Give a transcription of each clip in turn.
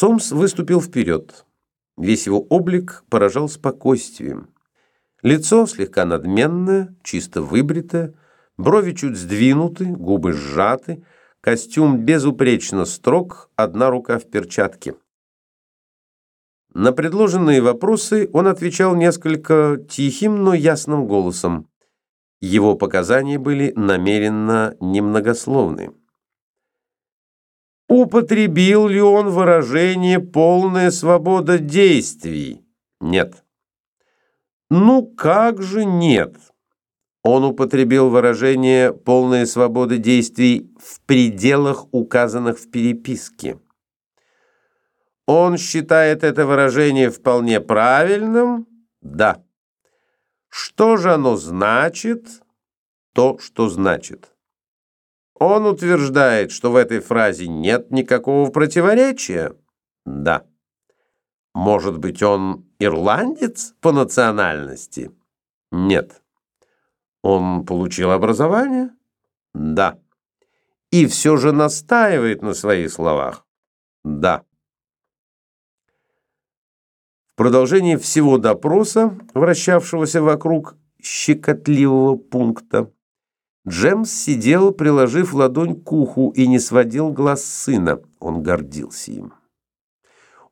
Сомс выступил вперед. Весь его облик поражал спокойствием. Лицо слегка надменное, чисто выбритое, брови чуть сдвинуты, губы сжаты, костюм безупречно строг, одна рука в перчатке. На предложенные вопросы он отвечал несколько тихим, но ясным голосом. Его показания были намеренно немногословны. Употребил ли он выражение «полная свобода действий»? Нет. Ну как же нет? Он употребил выражение «полная свобода действий» в пределах, указанных в переписке. Он считает это выражение вполне правильным? Да. Что же оно значит? То, что значит. Он утверждает, что в этой фразе нет никакого противоречия? Да. Может быть, он ирландец по национальности? Нет. Он получил образование? Да. И все же настаивает на своих словах? Да. В продолжении всего допроса, вращавшегося вокруг щекотливого пункта, Джемс сидел, приложив ладонь к уху, и не сводил глаз сына. Он гордился им.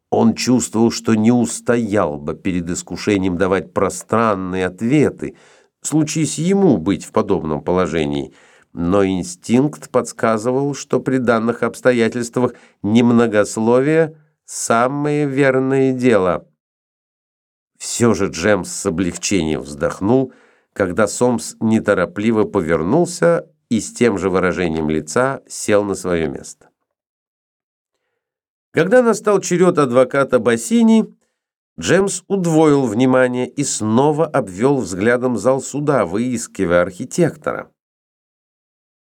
Он чувствовал, что не устоял бы перед искушением давать пространные ответы, случись ему быть в подобном положении, но инстинкт подсказывал, что при данных обстоятельствах немногословие – самое верное дело. Все же Джемс с облегчением вздохнул – когда Сомс неторопливо повернулся и с тем же выражением лица сел на свое место. Когда настал черед адвоката Бассини, Джемс удвоил внимание и снова обвел взглядом зал суда, выискивая архитектора.